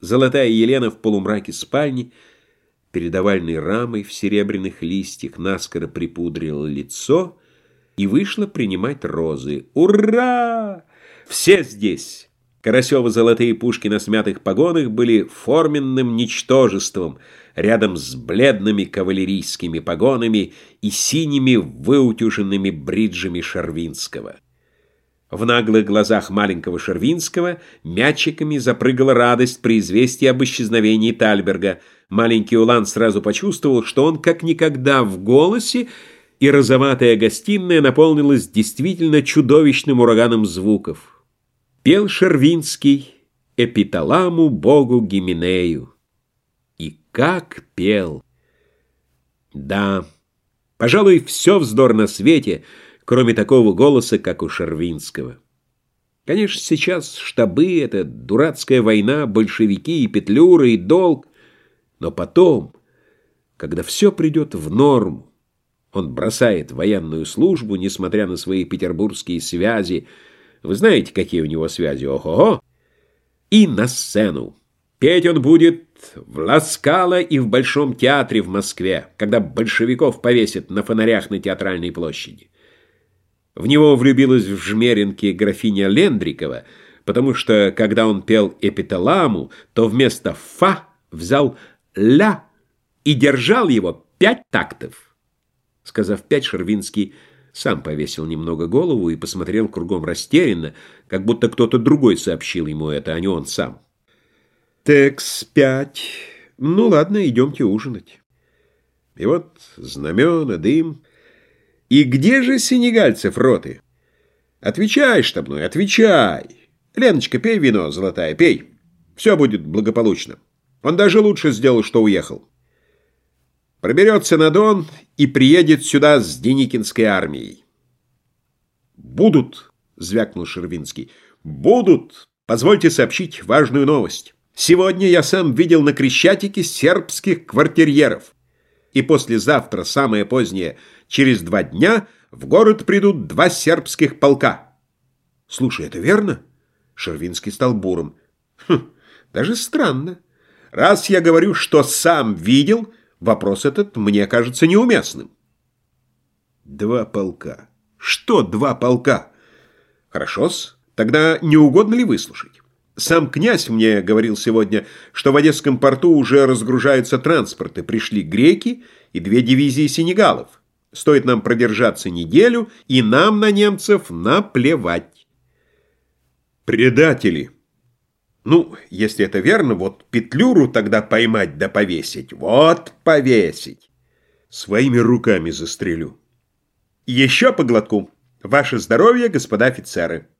Золотая Елена в полумраке спальни, перед овальной рамой в серебряных листьях наскоро припудрила лицо и вышла принимать розы. «Ура! Все здесь!» Карасева золотые пушки на смятых погонах были форменным ничтожеством рядом с бледными кавалерийскими погонами и синими выутюженными бриджами Шарвинского. В наглых глазах маленького Шервинского мячиками запрыгала радость при известии об исчезновении Тальберга. Маленький Улан сразу почувствовал, что он как никогда в голосе, и розоватая гостиная наполнилась действительно чудовищным ураганом звуков. Пел Шервинский «Эпиталаму богу Гименею». И как пел! Да, пожалуй, все вздор на свете — кроме такого голоса, как у Шервинского. Конечно, сейчас штабы — это дурацкая война, большевики и петлюры, и долг. Но потом, когда все придет в норму, он бросает военную службу, несмотря на свои петербургские связи. Вы знаете, какие у него связи? Ого-го! И на сцену. Петь он будет в Ласкало и в Большом театре в Москве, когда большевиков повесят на фонарях на театральной площади. В него влюбилась в жмеринке графиня Лендрикова, потому что, когда он пел эпиталаму, то вместо «фа» взял «ля» и держал его пять тактов. Сказав пять, Шервинский сам повесил немного голову и посмотрел кругом растерянно, как будто кто-то другой сообщил ему это, а не он сам. «Текс пять. Ну ладно, идемте ужинать». И вот знамена, дым... И где же сенегальцев роты? Отвечай, штабной, отвечай. Леночка, пей вино, золотая, пей. Все будет благополучно. Он даже лучше сделал, что уехал. Проберется на Дон и приедет сюда с Деникинской армией. «Будут!» — звякнул Шервинский. «Будут! Позвольте сообщить важную новость. Сегодня я сам видел на Крещатике сербских квартирьеров. И послезавтра, самое позднее, Через два дня в город придут два сербских полка. Слушай, это верно? Шервинский стал буром. Хм, даже странно. Раз я говорю, что сам видел, вопрос этот мне кажется неуместным. Два полка. Что два полка? Хорошо-с. Тогда не угодно ли выслушать? Сам князь мне говорил сегодня, что в Одесском порту уже разгружаются транспорты. Пришли греки и две дивизии сенегалов. Стоит нам продержаться неделю, и нам на немцев наплевать. Предатели. Ну, если это верно, вот петлюру тогда поймать да повесить. Вот повесить. Своими руками застрелю. Еще по глотку. Ваше здоровье, господа офицеры.